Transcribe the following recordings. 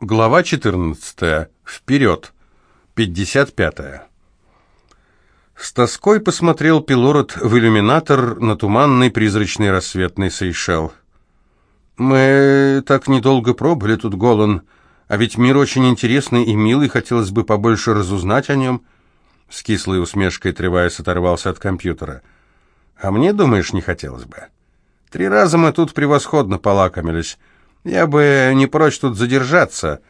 Глава 14. Вперед. 55. С тоской посмотрел Пилород в иллюминатор на туманный призрачный рассветный Сейшел. «Мы так недолго пробыли тут, Голан, а ведь мир очень интересный и милый, хотелось бы побольше разузнать о нем». С кислой усмешкой Тревайс оторвался от компьютера. «А мне, думаешь, не хотелось бы? Три раза мы тут превосходно полакомились». Я бы не прочь тут задержаться.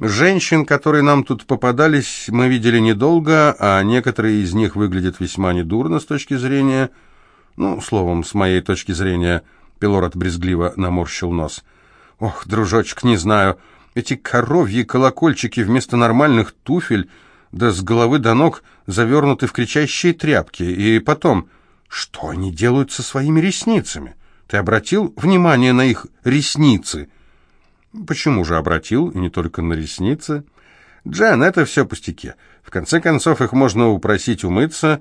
Женщин, которые нам тут попадались, мы видели недолго, а некоторые из них выглядят весьма недурно с точки зрения... Ну, словом, с моей точки зрения, Пилород брезгливо наморщил нос. Ох, дружочек, не знаю, эти коровьи колокольчики вместо нормальных туфель, да с головы до ног завернуты в кричащие тряпки. И потом, что они делают со своими ресницами? Ты обратил внимание на их ресницы?» «Почему же обратил, и не только на ресницы?» «Джен, это все пустяки. В конце концов, их можно упросить умыться,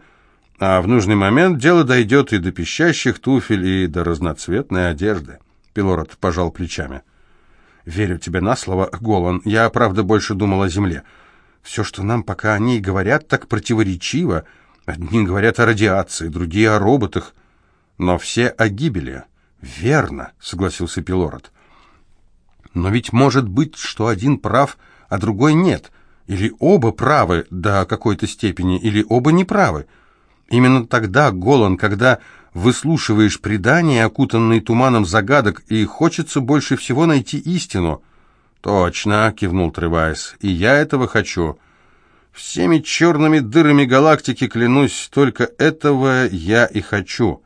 а в нужный момент дело дойдет и до пищащих туфель, и до разноцветной одежды». Пилород пожал плечами. «Верю тебе на слово, Голан. Я, правда, больше думал о земле. Все, что нам пока о ней говорят, так противоречиво. Одни говорят о радиации, другие о роботах, но все о гибели». «Верно», — согласился Пилород. «Но ведь может быть, что один прав, а другой нет. Или оба правы до какой-то степени, или оба неправы. Именно тогда, Голан, когда выслушиваешь предания, окутанные туманом загадок, и хочется больше всего найти истину». «Точно», — кивнул Тревайс, — «и я этого хочу». «Всеми черными дырами галактики, клянусь, только этого я и хочу».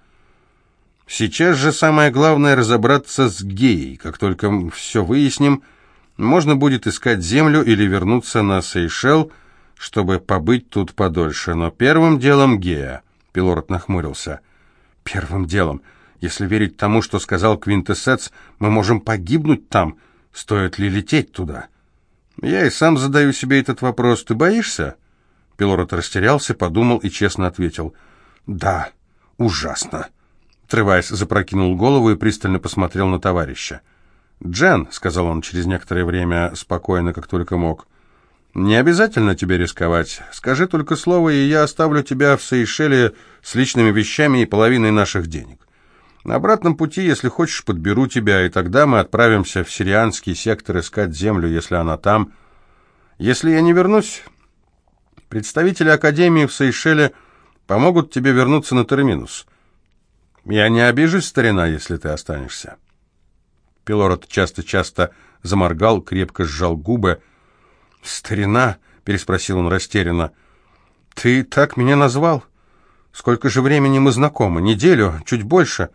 Сейчас же самое главное разобраться с геей. Как только все выясним, можно будет искать землю или вернуться на Сейшел, чтобы побыть тут подольше. Но первым делом гея. Пилород нахмурился. Первым делом. Если верить тому, что сказал Квинтэссец, мы можем погибнуть там. Стоит ли лететь туда? Я и сам задаю себе этот вопрос. Ты боишься? Пилород растерялся, подумал и честно ответил. Да, ужасно. Тревайс запрокинул голову и пристально посмотрел на товарища. «Джен», — сказал он через некоторое время, спокойно, как только мог, — «не обязательно тебе рисковать. Скажи только слово, и я оставлю тебя в Сейшеле с личными вещами и половиной наших денег. На обратном пути, если хочешь, подберу тебя, и тогда мы отправимся в сирианский сектор искать землю, если она там. Если я не вернусь, представители Академии в Сейшеле помогут тебе вернуться на терминус». Я не обижусь, старина, если ты останешься. Пилород часто-часто заморгал, крепко сжал губы. «Старина?» — переспросил он растерянно. «Ты так меня назвал? Сколько же времени мы знакомы? Неделю? Чуть больше?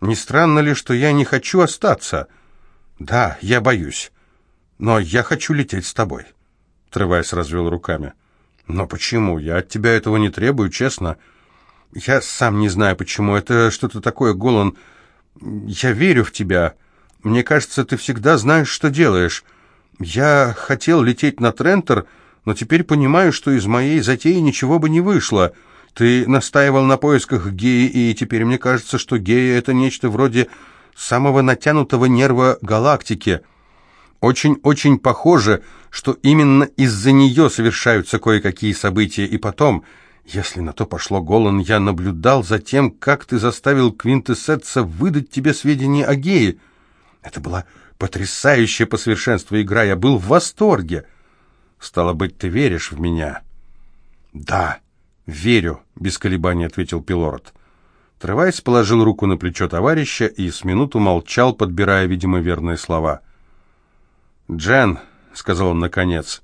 Не странно ли, что я не хочу остаться? Да, я боюсь. Но я хочу лететь с тобой». Тревайс развел руками. «Но почему? Я от тебя этого не требую, честно». Я сам не знаю почему. Это что-то такое, Голан. Я верю в тебя. Мне кажется, ты всегда знаешь, что делаешь. Я хотел лететь на Трентер, но теперь понимаю, что из моей затеи ничего бы не вышло. Ты настаивал на поисках геи, и теперь мне кажется, что гея — это нечто вроде самого натянутого нерва галактики. Очень-очень похоже, что именно из-за нее совершаются кое-какие события, и потом... Если на то пошло, Голан, я наблюдал за тем, как ты заставил Квинтэссетса выдать тебе сведения о гее. Это была потрясающая по совершенству игра, я был в восторге. Стало быть, ты веришь в меня? Да, верю, без колебаний ответил Пилород. Тревайс положил руку на плечо товарища и с минуту молчал, подбирая, видимо, верные слова. «Джен», — сказал он наконец, —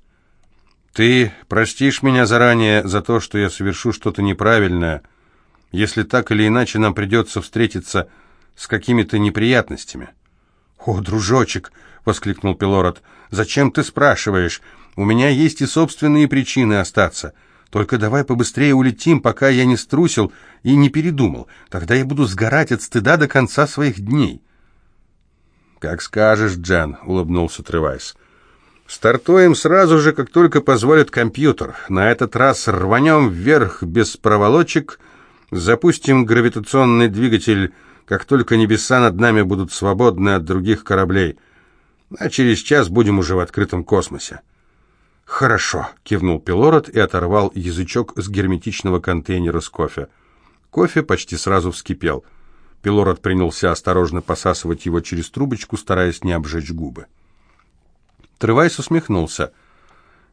ты простишь меня заранее за то, что я совершу что-то неправильное, если так или иначе нам придется встретиться с какими-то неприятностями. «О, дружочек!» — воскликнул Пилород. «Зачем ты спрашиваешь? У меня есть и собственные причины остаться. Только давай побыстрее улетим, пока я не струсил и не передумал. Тогда я буду сгорать от стыда до конца своих дней». «Как скажешь, Джан», — улыбнулся Тревайс. Стартуем сразу же, как только позволит компьютер. На этот раз рванем вверх без проволочек, запустим гравитационный двигатель, как только небеса над нами будут свободны от других кораблей. а через час будем уже в открытом космосе». «Хорошо», — кивнул Пилород и оторвал язычок с герметичного контейнера с кофе. Кофе почти сразу вскипел. Пилород принялся осторожно посасывать его через трубочку, стараясь не обжечь губы. Тревайс усмехнулся.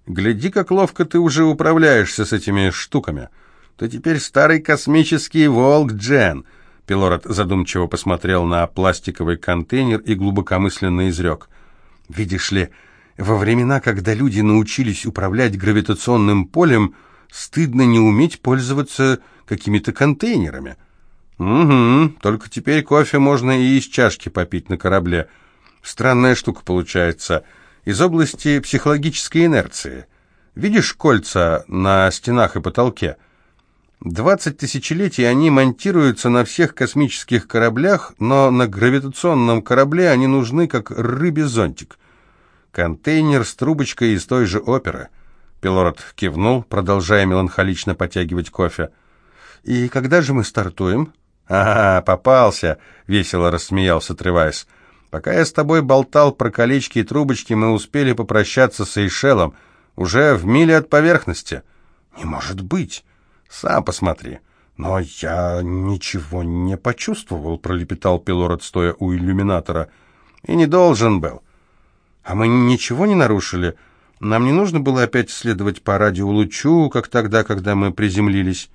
«Гляди, как ловко ты уже управляешься с этими штуками. Ты теперь старый космический волк, Джен!» Пилород задумчиво посмотрел на пластиковый контейнер и глубокомысленно изрек. «Видишь ли, во времена, когда люди научились управлять гравитационным полем, стыдно не уметь пользоваться какими-то контейнерами». «Угу, только теперь кофе можно и из чашки попить на корабле. Странная штука получается» из области психологической инерции. Видишь кольца на стенах и потолке? Двадцать тысячелетий они монтируются на всех космических кораблях, но на гравитационном корабле они нужны как рыбий зонтик. Контейнер с трубочкой из той же оперы. Пилород кивнул, продолжая меланхолично потягивать кофе. «И когда же мы стартуем?» «Ага, попался!» — весело рассмеялся Тревайс. Пока я с тобой болтал про колечки и трубочки, мы успели попрощаться с Эйшелом, уже в миле от поверхности. Не может быть. Сам посмотри. Но я ничего не почувствовал, пролепетал Пилород, стоя у иллюминатора. И не должен был. А мы ничего не нарушили. Нам не нужно было опять следовать по радиолучу, как тогда, когда мы приземлились.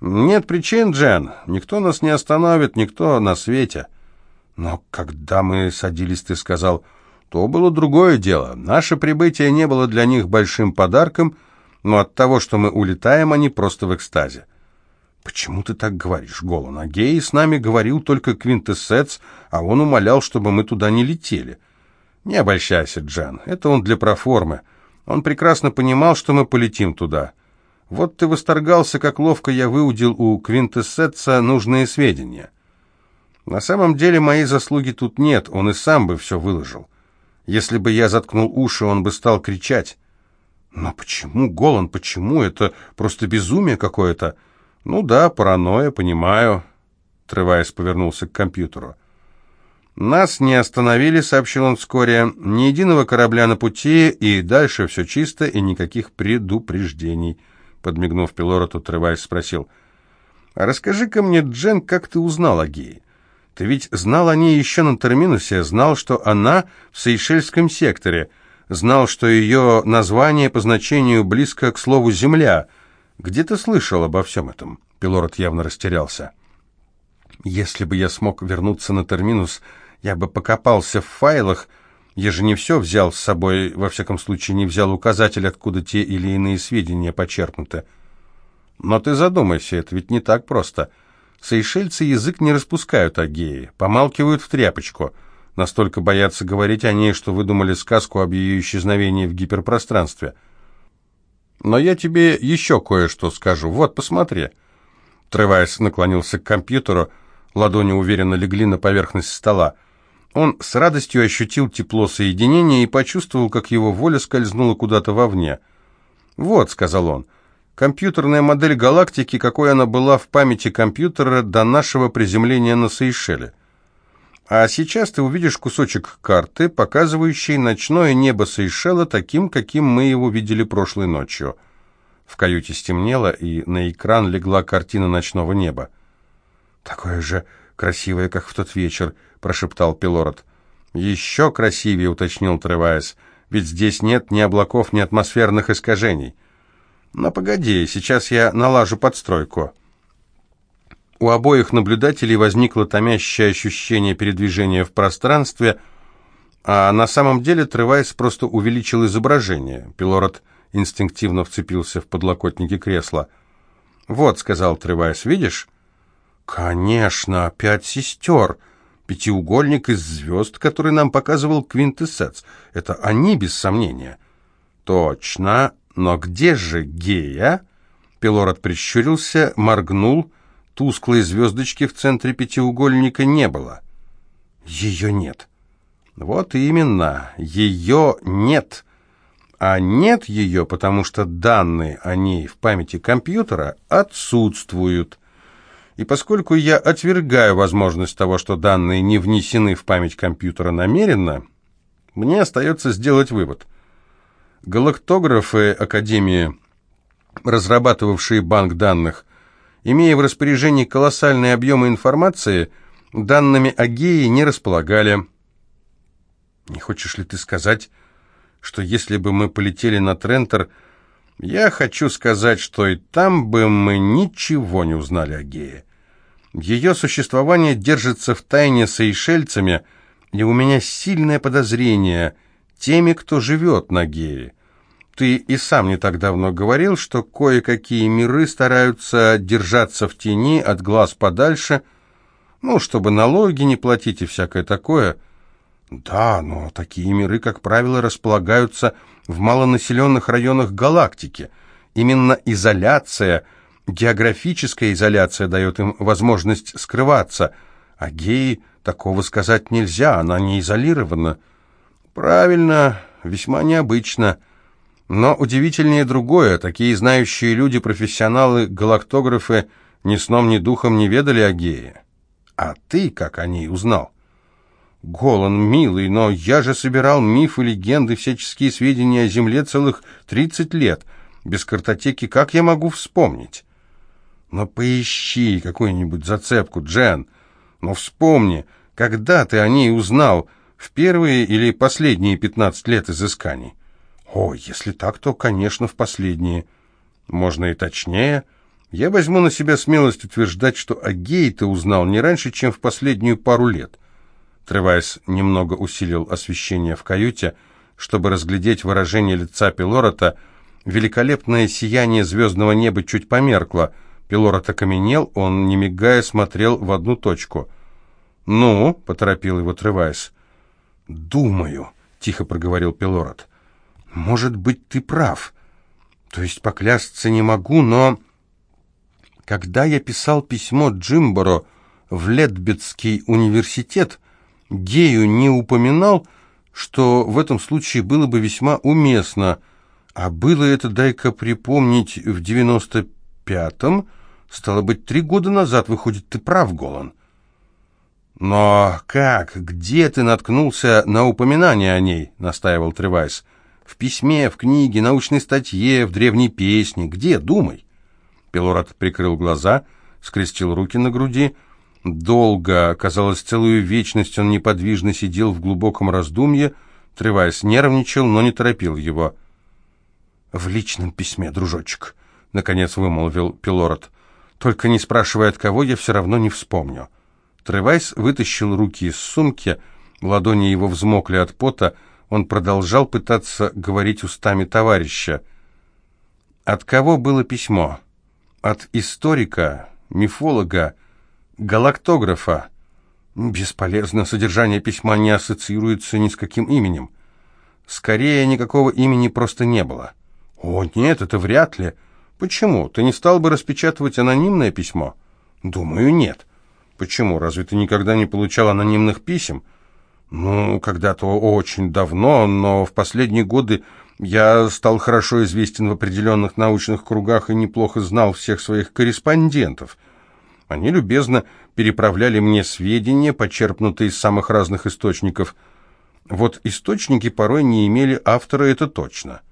Нет причин, Джен. Никто нас не остановит, никто на свете. Но когда мы садились, ты сказал, то было другое дело. Наше прибытие не было для них большим подарком, но от того, что мы улетаем, они просто в экстазе. «Почему ты так говоришь, Голан? А Гей с нами говорил только Квинтэссец, а он умолял, чтобы мы туда не летели». «Не обольщайся, Джан, это он для проформы. Он прекрасно понимал, что мы полетим туда. Вот ты восторгался, как ловко я выудил у Квинтэссеца нужные сведения». На самом деле моей заслуги тут нет, он и сам бы все выложил. Если бы я заткнул уши, он бы стал кричать. Но почему, Голан, почему? Это просто безумие какое-то. Ну да, паранойя, понимаю. Треваясь, повернулся к компьютеру. «Нас не остановили», — сообщил он вскоре. «Ни единого корабля на пути, и дальше все чисто, и никаких предупреждений». Подмигнув Пилороту, Тревайс спросил. «А расскажи-ка мне, Джен, как ты узнал о гее?» Ты ведь знал о ней еще на терминусе, знал, что она в Сейшельском секторе, знал, что ее название по значению близко к слову «земля». Где ты слышал обо всем этом?» Пилород явно растерялся. «Если бы я смог вернуться на терминус, я бы покопался в файлах. Я же не все взял с собой, во всяком случае не взял указатель, откуда те или иные сведения почерпнуты. Но ты задумайся, это ведь не так просто». Сейшельцы язык не распускают о гее, помалкивают в тряпочку. Настолько боятся говорить о ней, что выдумали сказку об ее исчезновении в гиперпространстве. Но я тебе еще кое-что скажу. Вот, посмотри. Тревайс наклонился к компьютеру, ладони уверенно легли на поверхность стола. Он с радостью ощутил тепло соединения и почувствовал, как его воля скользнула куда-то вовне. «Вот», — сказал он, — Компьютерная модель галактики, какой она была в памяти компьютера до нашего приземления на Сейшеле. А сейчас ты увидишь кусочек карты, показывающий ночное небо Сейшела таким, каким мы его видели прошлой ночью. В каюте стемнело, и на экран легла картина ночного неба. «Такое же красивое, как в тот вечер», — прошептал Пилород. «Еще красивее», — уточнил Тревайс, — «ведь здесь нет ни облаков, ни атмосферных искажений». Но погоди, сейчас я налажу подстройку. У обоих наблюдателей возникло томящее ощущение передвижения в пространстве, а на самом деле Тревайс просто увеличил изображение. Пилород инстинктивно вцепился в подлокотники кресла. «Вот», — сказал Тревайс, — «видишь?» «Конечно, пять сестер!» Пятиугольник из звезд, который нам показывал Квинтэссец. Это они, без сомнения. Точно, но где же Гея? Пилород прищурился, моргнул. Тусклой звездочки в центре пятиугольника не было. Ее нет. Вот именно, ее нет. А нет ее, потому что данные о ней в памяти компьютера отсутствуют. И поскольку я отвергаю возможность того, что данные не внесены в память компьютера намеренно, Мне остается сделать вывод. Галактографы Академии, разрабатывавшие банк данных, имея в распоряжении колоссальные объемы информации, данными о гее не располагали. Не хочешь ли ты сказать, что если бы мы полетели на Трентер, я хочу сказать, что и там бы мы ничего не узнали о гее. Ее существование держится в тайне сейшельцами, и у меня сильное подозрение теми, кто живет на гее. Ты и сам не так давно говорил, что кое-какие миры стараются держаться в тени, от глаз подальше, ну, чтобы налоги не платить и всякое такое. Да, но такие миры, как правило, располагаются в малонаселенных районах галактики. Именно изоляция, географическая изоляция дает им возможность скрываться, а геи такого сказать нельзя, она не изолирована. Правильно, весьма необычно. Но удивительнее другое, такие знающие люди, профессионалы, галактографы, ни сном, ни духом не ведали о гее. А ты как о ней узнал? Голан, милый, но я же собирал мифы, легенды, всяческие сведения о Земле целых тридцать лет. Без картотеки как я могу вспомнить? Но поищи какую-нибудь зацепку, Джен. Но вспомни, когда ты о ней узнал, в первые или последние пятнадцать лет изысканий? О, если так, то, конечно, в последние. Можно и точнее. Я возьму на себя смелость утверждать, что о гее ты узнал не раньше, чем в последнюю пару лет. Тревайс немного усилил освещение в каюте, чтобы разглядеть выражение лица Пилорота. Великолепное сияние звездного неба чуть померкло. Пилорот окаменел, он, не мигая, смотрел в одну точку. «Ну?» — поторопил его Тревайс. «Думаю», — тихо проговорил Пилорот. «Может быть, ты прав. То есть поклясться не могу, но...» Когда я писал письмо Джимборо в Ледбетский университет, Гею не упоминал, что в этом случае было бы весьма уместно, а было это, дай-ка припомнить, в девяносто пятом, стало быть, три года назад, выходит, ты прав, Голан. «Но как, где ты наткнулся на упоминание о ней?» — настаивал Тревайс. «В письме, в книге, научной статье, в древней песне. Где? Думай». Пилорат прикрыл глаза, скрестил руки на груди. Долго, казалось, целую вечность он неподвижно сидел в глубоком раздумье. Тревайс нервничал, но не торопил его. «В личном письме, дружочек», — наконец вымолвил Пилорат. «Только не спрашивая от кого, я все равно не вспомню». Тревайс вытащил руки из сумки, ладони его взмокли от пота, он продолжал пытаться говорить устами товарища. От кого было письмо? От историка, мифолога, галактографа. Бесполезно, содержание письма не ассоциируется ни с каким именем. Скорее, никакого имени просто не было. О, нет, это вряд ли. Почему? Ты не стал бы распечатывать анонимное письмо? Думаю, нет. Почему? Разве ты никогда не получал анонимных писем? Ну, когда-то очень давно, но в последние годы я стал хорошо известен в определенных научных кругах и неплохо знал всех своих корреспондентов. Они любезно переправляли мне сведения, почерпнутые из самых разных источников. Вот источники порой не имели автора, это точно.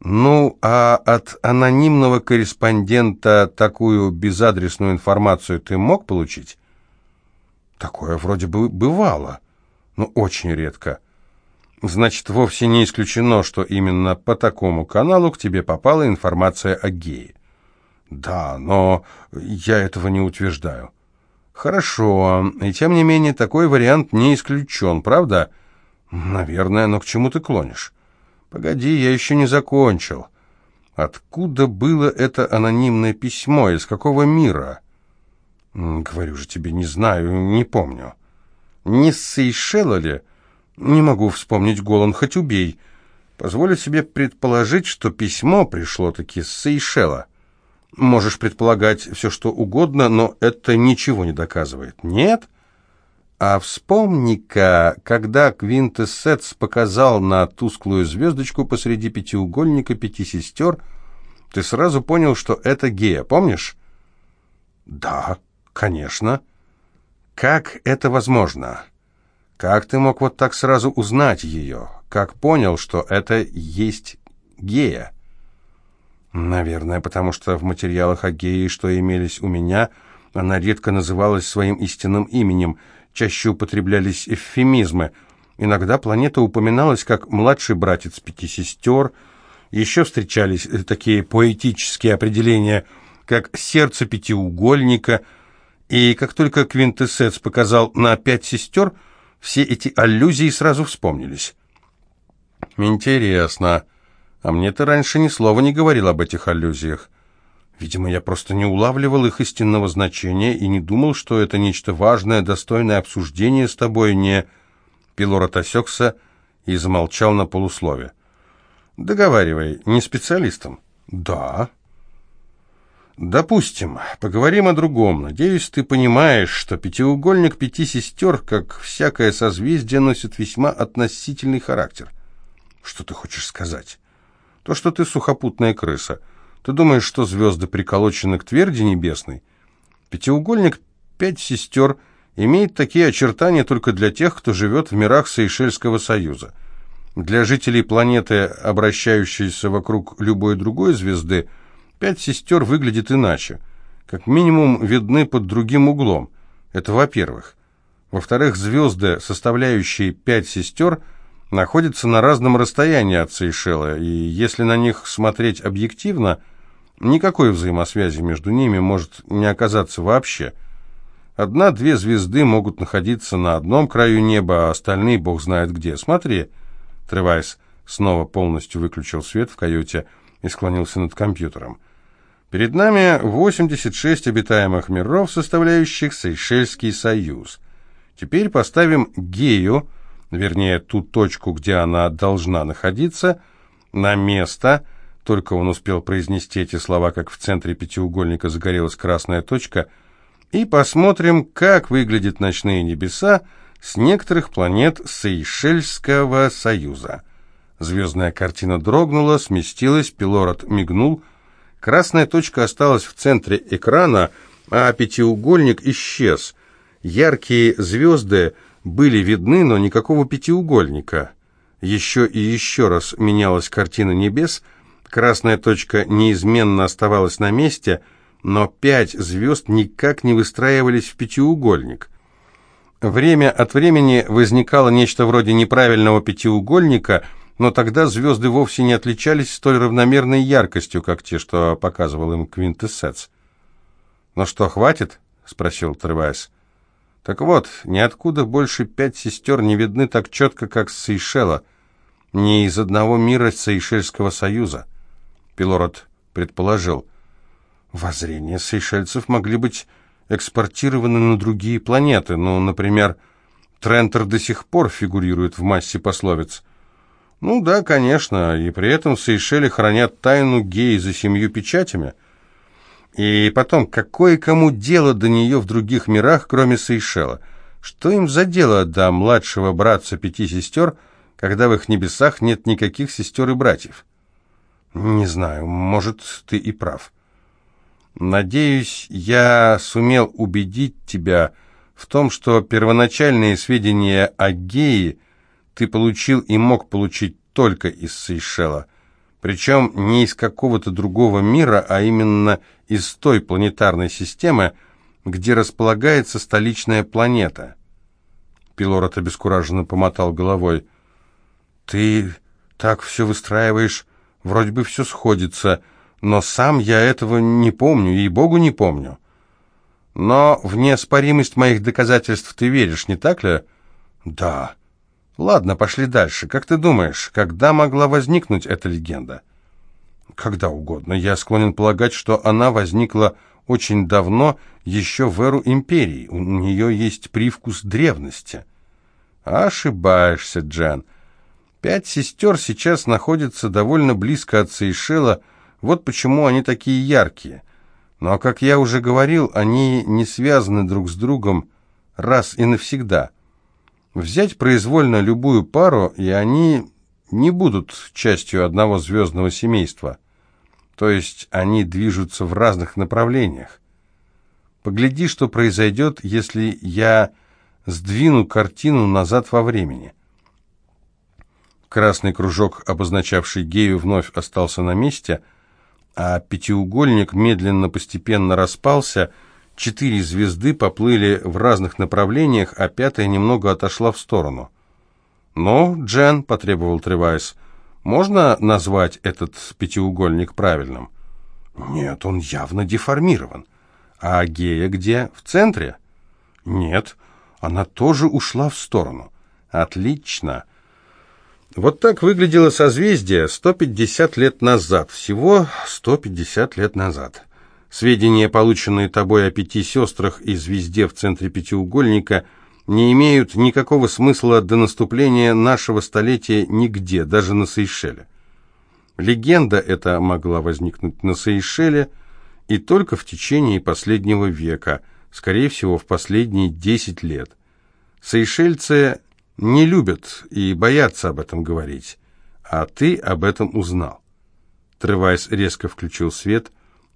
Ну, а от анонимного корреспондента такую безадресную информацию ты мог получить? Такое вроде бы бывало, но очень редко. Значит, вовсе не исключено, что именно по такому каналу к тебе попала информация о гее. Да, но я этого не утверждаю. Хорошо, и тем не менее такой вариант не исключен, правда? Наверное, но к чему ты клонишь? Погоди, я еще не закончил. Откуда было это анонимное письмо? Из какого мира? Говорю же тебе, не знаю, не помню. Не с Сейшела ли? Не могу вспомнить Голан, хоть убей. Позволю себе предположить, что письмо пришло-таки с Сейшела. Можешь предполагать все, что угодно, но это ничего не доказывает. Нет? А вспомни-ка, когда Квинтэссетс показал на тусклую звездочку посреди пятиугольника пяти сестер, ты сразу понял, что это гея, помнишь? Да, конечно. Как это возможно? Как ты мог вот так сразу узнать ее? Как понял, что это есть гея? Наверное, потому что в материалах о гее, что имелись у меня, она редко называлась своим истинным именем, чаще употреблялись эвфемизмы. Иногда планета упоминалась как «младший братец пяти сестер», еще встречались такие поэтические определения, как «сердце пятиугольника», и как только Квинтэссец показал на пять сестер, все эти аллюзии сразу вспомнились. «Интересно. А мне ты раньше ни слова не говорил об этих аллюзиях. Видимо, я просто не улавливал их истинного значения и не думал, что это нечто важное, достойное обсуждения с тобой, не...» Пилорот осекся и замолчал на полуслове. «Договаривай, не специалистом?» «Да». «Допустим, поговорим о другом. Надеюсь, ты понимаешь, что пятиугольник пяти сестер, как всякое созвездие, носит весьма относительный характер. Что ты хочешь сказать? То, что ты сухопутная крыса. Ты думаешь, что звезды приколочены к тверди небесной? Пятиугольник пять сестер имеет такие очертания только для тех, кто живет в мирах Сейшельского союза. Для жителей планеты, обращающейся вокруг любой другой звезды, Пять сестер выглядит иначе. Как минимум видны под другим углом. Это во-первых. Во-вторых, звезды, составляющие пять сестер, находятся на разном расстоянии от Сейшела, и если на них смотреть объективно, никакой взаимосвязи между ними может не оказаться вообще. Одна-две звезды могут находиться на одном краю неба, а остальные бог знает где. Смотри. Тревайс снова полностью выключил свет в каюте и склонился над компьютером. Перед нами 86 обитаемых миров, составляющих Сейшельский союз. Теперь поставим Гею, вернее, ту точку, где она должна находиться, на место. Только он успел произнести эти слова, как в центре пятиугольника загорелась красная точка. И посмотрим, как выглядят ночные небеса с некоторых планет Сейшельского союза. Звездная картина дрогнула, сместилась, пилород мигнул — Красная точка осталась в центре экрана, а пятиугольник исчез. Яркие звезды были видны, но никакого пятиугольника. Еще и еще раз менялась картина небес, красная точка неизменно оставалась на месте, но пять звезд никак не выстраивались в пятиугольник. Время от времени возникало нечто вроде неправильного пятиугольника – но тогда звезды вовсе не отличались столь равномерной яркостью, как те, что показывал им Квинтэссец. «Ну что, хватит?» — спросил Тревайс. «Так вот, ниоткуда больше пять сестер не видны так четко, как с Сейшела, не из одного мира Сейшельского союза», — Пилород предположил. «Воззрения сейшельцев могли быть экспортированы на другие планеты, ну, например, Трентер до сих пор фигурирует в массе пословиц». Ну да, конечно, и при этом в Сейшеле хранят тайну геи за семью печатями. И потом, какое кому дело до нее в других мирах, кроме Сейшела? Что им за дело до младшего братца пяти сестер, когда в их небесах нет никаких сестер и братьев? Не знаю, может, ты и прав. Надеюсь, я сумел убедить тебя в том, что первоначальные сведения о гее – ты получил и мог получить только из Сейшела. Причем не из какого-то другого мира, а именно из той планетарной системы, где располагается столичная планета. Пилород обескураженно помотал головой. «Ты так все выстраиваешь, вроде бы все сходится, но сам я этого не помню, и Богу не помню. Но в неоспоримость моих доказательств ты веришь, не так ли?» «Да». Ладно, пошли дальше. Как ты думаешь, когда могла возникнуть эта легенда? Когда угодно. Я склонен полагать, что она возникла очень давно, еще в эру империи. У нее есть привкус древности. Ошибаешься, Джан. Пять сестер сейчас находятся довольно близко от Сейшела, вот почему они такие яркие. Но, как я уже говорил, они не связаны друг с другом раз и навсегда. Взять произвольно любую пару, и они не будут частью одного звездного семейства. То есть они движутся в разных направлениях. Погляди, что произойдет, если я сдвину картину назад во времени. Красный кружок, обозначавший гею, вновь остался на месте, а пятиугольник медленно, постепенно распался, четыре звезды поплыли в разных направлениях, а пятая немного отошла в сторону. «Ну, Джен», — потребовал Тревайс, — «можно назвать этот пятиугольник правильным?» «Нет, он явно деформирован». «А гея где? В центре?» «Нет, она тоже ушла в сторону». «Отлично». Вот так выглядело созвездие 150 лет назад, всего 150 лет назад. Сведения, полученные тобой о пяти сестрах и звезде в центре пятиугольника, не имеют никакого смысла до наступления нашего столетия нигде, даже на Сейшеле. Легенда эта могла возникнуть на Сейшеле и только в течение последнего века, скорее всего, в последние 10 лет. Сейшельцы не любят и боятся об этом говорить, а ты об этом узнал. Тревайс резко включил свет,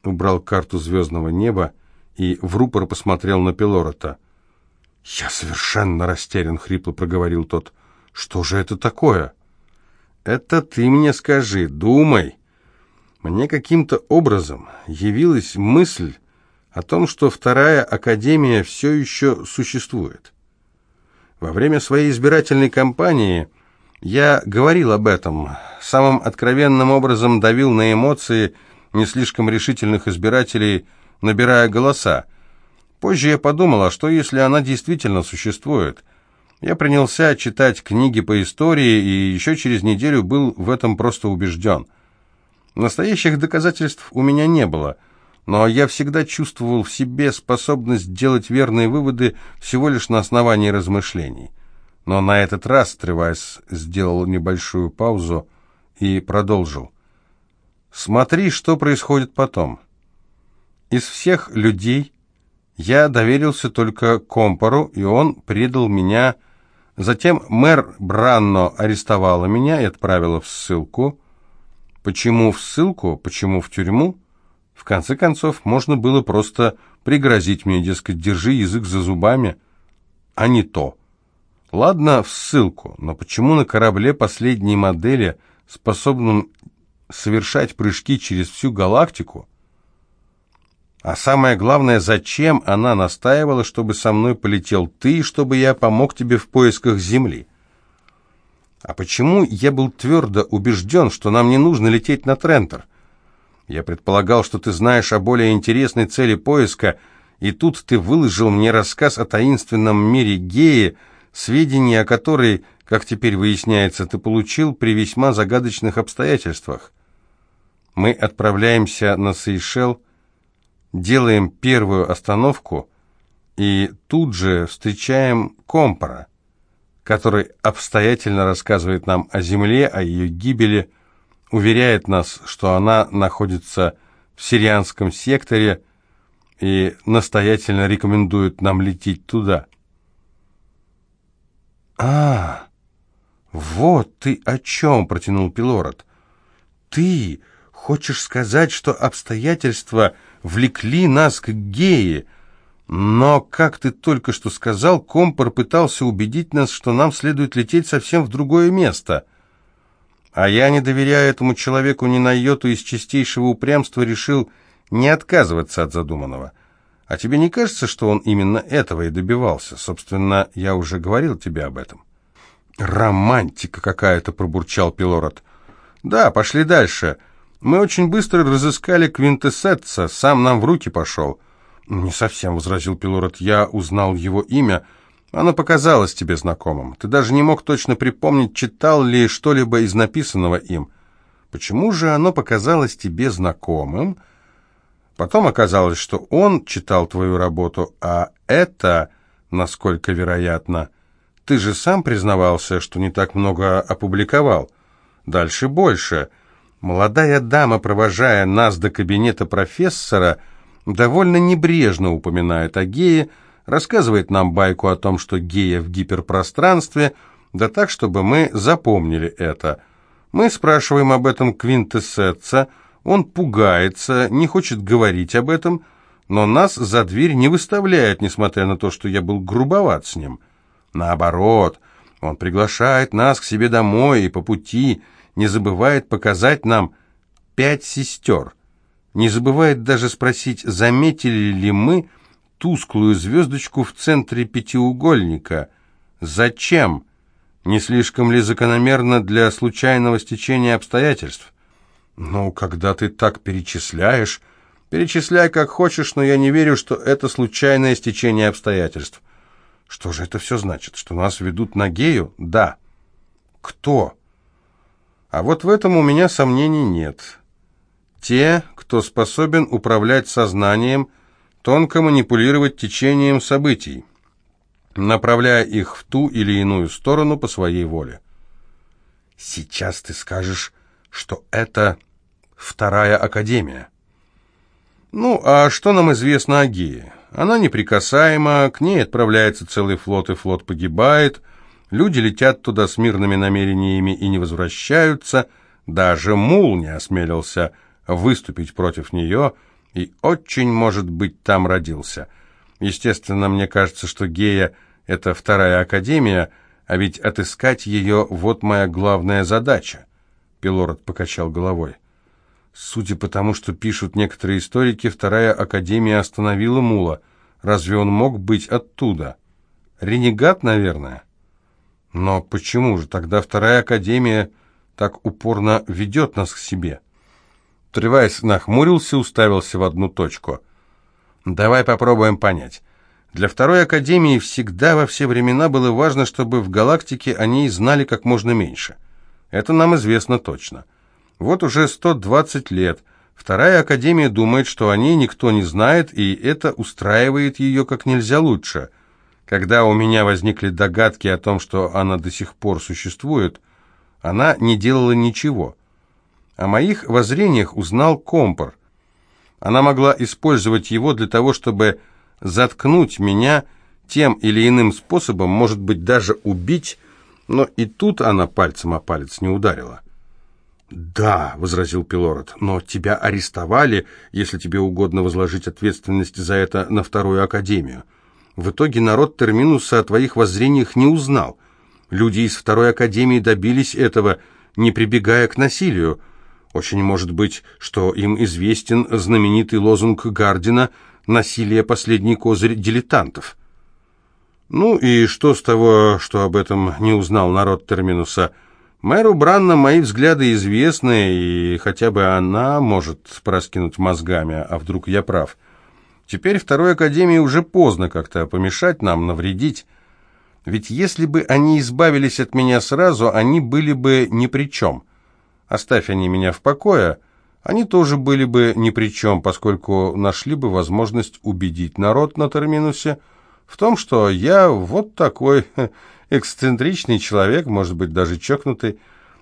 убрал карту звездного неба и в рупор посмотрел на Пелорота. «Я совершенно растерян», — хрипло проговорил тот. «Что же это такое?» «Это ты мне скажи, думай». Мне каким-то образом явилась мысль о том, что вторая академия все еще существует. Во время своей избирательной кампании я говорил об этом, самым откровенным образом давил на эмоции не слишком решительных избирателей, набирая голоса. Позже я подумал, а что если она действительно существует? Я принялся читать книги по истории и еще через неделю был в этом просто убежден. Настоящих доказательств у меня не было – но я всегда чувствовал в себе способность делать верные выводы всего лишь на основании размышлений. Но на этот раз Тревайс сделал небольшую паузу и продолжил. «Смотри, что происходит потом. Из всех людей я доверился только Компору, и он предал меня. Затем мэр Бранно арестовала меня и отправила в ссылку. Почему в ссылку? Почему в тюрьму?» В конце концов, можно было просто пригрозить мне, дескать, держи язык за зубами, а не то. Ладно, в ссылку, но почему на корабле последней модели, способном совершать прыжки через всю галактику, а самое главное, зачем она настаивала, чтобы со мной полетел ты, чтобы я помог тебе в поисках Земли? А почему я был твердо убежден, что нам не нужно лететь на Трентер? Я предполагал, что ты знаешь о более интересной цели поиска, и тут ты выложил мне рассказ о таинственном мире Геи, сведения о которой, как теперь выясняется, ты получил при весьма загадочных обстоятельствах. Мы отправляемся на Сейшел, делаем первую остановку и тут же встречаем Компора, который обстоятельно рассказывает нам о Земле, о ее гибели, уверяет нас, что она находится в сирианском секторе и настоятельно рекомендует нам лететь туда. «А, вот ты о чем!» — протянул Пилород. «Ты хочешь сказать, что обстоятельства влекли нас к гее, но, как ты только что сказал, Компор пытался убедить нас, что нам следует лететь совсем в другое место». А я, не доверяя этому человеку ни на йоту из чистейшего упрямства, решил не отказываться от задуманного. А тебе не кажется, что он именно этого и добивался? Собственно, я уже говорил тебе об этом. «Романтика какая-то», — пробурчал Пилород. «Да, пошли дальше. Мы очень быстро разыскали Квинтэссетца, сам нам в руки пошел». «Не совсем», — возразил Пилород. «Я узнал его имя». Оно показалось тебе знакомым. Ты даже не мог точно припомнить, читал ли что-либо из написанного им. Почему же оно показалось тебе знакомым? Потом оказалось, что он читал твою работу, а это, насколько вероятно, ты же сам признавался, что не так много опубликовал. Дальше больше. Молодая дама, провожая нас до кабинета профессора, довольно небрежно упоминает о гее, рассказывает нам байку о том, что гея в гиперпространстве, да так, чтобы мы запомнили это. Мы спрашиваем об этом Квинтэссетца, он пугается, не хочет говорить об этом, но нас за дверь не выставляет, несмотря на то, что я был грубоват с ним. Наоборот, он приглашает нас к себе домой и по пути не забывает показать нам пять сестер. Не забывает даже спросить, заметили ли мы тусклую звездочку в центре пятиугольника. Зачем? Не слишком ли закономерно для случайного стечения обстоятельств? Ну, когда ты так перечисляешь... Перечисляй как хочешь, но я не верю, что это случайное стечение обстоятельств. Что же это все значит? Что нас ведут на гею? Да. Кто? А вот в этом у меня сомнений нет. Те, кто способен управлять сознанием, тонко манипулировать течением событий, направляя их в ту или иную сторону по своей воле. Сейчас ты скажешь, что это вторая академия. Ну, а что нам известно о Гее? Она неприкасаема, к ней отправляется целый флот, и флот погибает. Люди летят туда с мирными намерениями и не возвращаются. Даже Мул не осмелился выступить против нее, и очень, может быть, там родился. Естественно, мне кажется, что Гея — это вторая академия, а ведь отыскать ее — вот моя главная задача. Пилород покачал головой. Судя по тому, что пишут некоторые историки, вторая академия остановила Мула. Разве он мог быть оттуда? Ренегат, наверное. Но почему же тогда вторая академия так упорно ведет нас к себе? Тревайс нахмурился, уставился в одну точку. Давай попробуем понять. Для второй академии всегда во все времена было важно, чтобы в галактике они знали как можно меньше. Это нам известно точно. Вот уже 120 лет. Вторая академия думает, что о ней никто не знает, и это устраивает ее как нельзя лучше. Когда у меня возникли догадки о том, что она до сих пор существует, она не делала ничего. О моих воззрениях узнал Компор. Она могла использовать его для того, чтобы заткнуть меня тем или иным способом, может быть, даже убить, но и тут она пальцем о палец не ударила. «Да», — возразил Пилород, — «но тебя арестовали, если тебе угодно возложить ответственность за это на вторую академию. В итоге народ Терминуса о твоих воззрениях не узнал. Люди из второй академии добились этого, не прибегая к насилию. Очень может быть, что им известен знаменитый лозунг Гардина «Насилие – последний козырь дилетантов». Ну и что с того, что об этом не узнал народ Терминуса – Мэру Бранна мои взгляды известны, и хотя бы она может пораскинуть мозгами, а вдруг я прав. Теперь второй академии уже поздно как-то помешать нам, навредить. Ведь если бы они избавились от меня сразу, они были бы ни при чем. Оставь они меня в покое, они тоже были бы ни при чем, поскольку нашли бы возможность убедить народ на терминусе в том, что я вот такой эксцентричный человек, может быть, даже чокнутый.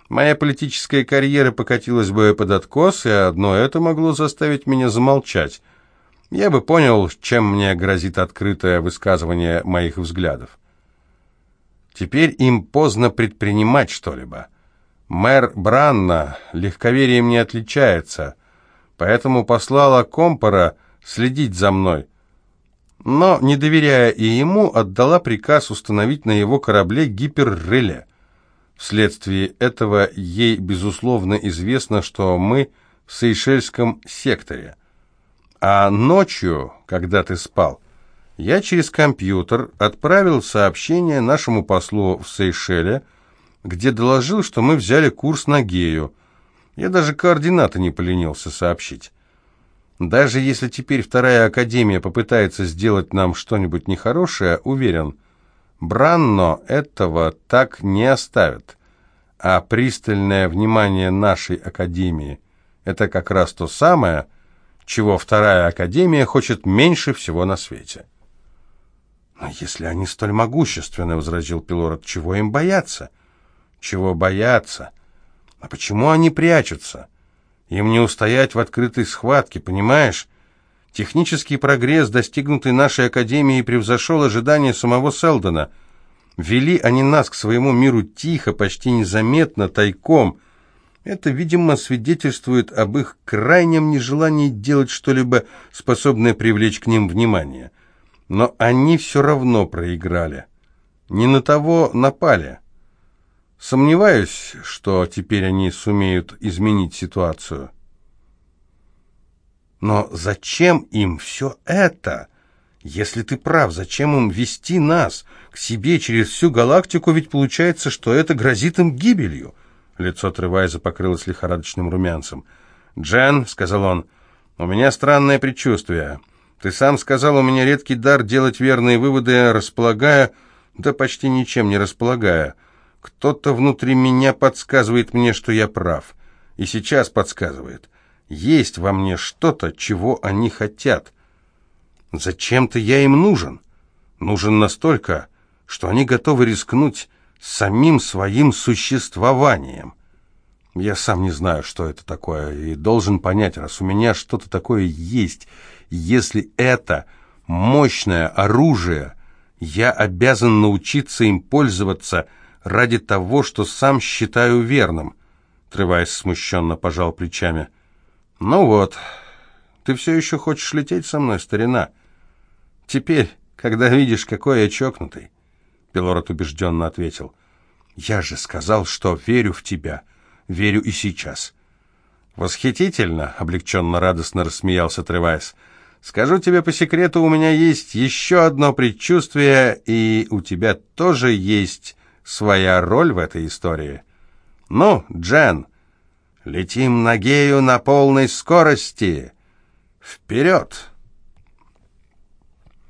Моя политическая карьера покатилась бы под откос, и одно это могло заставить меня замолчать. Я бы понял, чем мне грозит открытое высказывание моих взглядов. Теперь им поздно предпринимать что-либо. Мэр Бранна легковерием не отличается, поэтому послала Компора следить за мной но, не доверяя и ему, отдала приказ установить на его корабле гиперреле. Вследствие этого ей, безусловно, известно, что мы в Сейшельском секторе. А ночью, когда ты спал, я через компьютер отправил сообщение нашему послу в Сейшеле, где доложил, что мы взяли курс на Гею. Я даже координаты не поленился сообщить. Даже если теперь вторая академия попытается сделать нам что-нибудь нехорошее, уверен, Бранно этого так не оставит. А пристальное внимание нашей академии – это как раз то самое, чего вторая академия хочет меньше всего на свете. «Но если они столь могущественны, — возразил Пилород, — чего им бояться? Чего бояться? А почему они прячутся?» Им не устоять в открытой схватке, понимаешь? Технический прогресс, достигнутый нашей Академией, превзошел ожидания самого Селдона. Вели они нас к своему миру тихо, почти незаметно, тайком. Это, видимо, свидетельствует об их крайнем нежелании делать что-либо, способное привлечь к ним внимание. Но они все равно проиграли. Не на того напали. Сомневаюсь, что теперь они сумеют изменить ситуацию. Но зачем им все это? Если ты прав, зачем им вести нас к себе через всю галактику, ведь получается, что это грозит им гибелью. Лицо Тревайза покрылось лихорадочным румянцем. «Джен», — сказал он, — «у меня странное предчувствие. Ты сам сказал, у меня редкий дар делать верные выводы, располагая, да почти ничем не располагая. Кто-то внутри меня подсказывает мне, что я прав. И сейчас подсказывает. Есть во мне что-то, чего они хотят. Зачем-то я им нужен. Нужен настолько, что они готовы рискнуть самим своим существованием. Я сам не знаю, что это такое, и должен понять, раз у меня что-то такое есть, если это мощное оружие, я обязан научиться им пользоваться ради того, что сам считаю верным. Тревайс смущенно пожал плечами. «Ну вот, ты все еще хочешь лететь со мной, старина? Теперь, когда видишь, какой я чокнутый». Пилород убежденно ответил. «Я же сказал, что верю в тебя. Верю и сейчас». «Восхитительно!» — облегченно-радостно рассмеялся Тревайс. «Скажу тебе по секрету, у меня есть еще одно предчувствие, и у тебя тоже есть своя роль в этой истории. Ну, Джен, летим на Гею на полной скорости. Вперед!»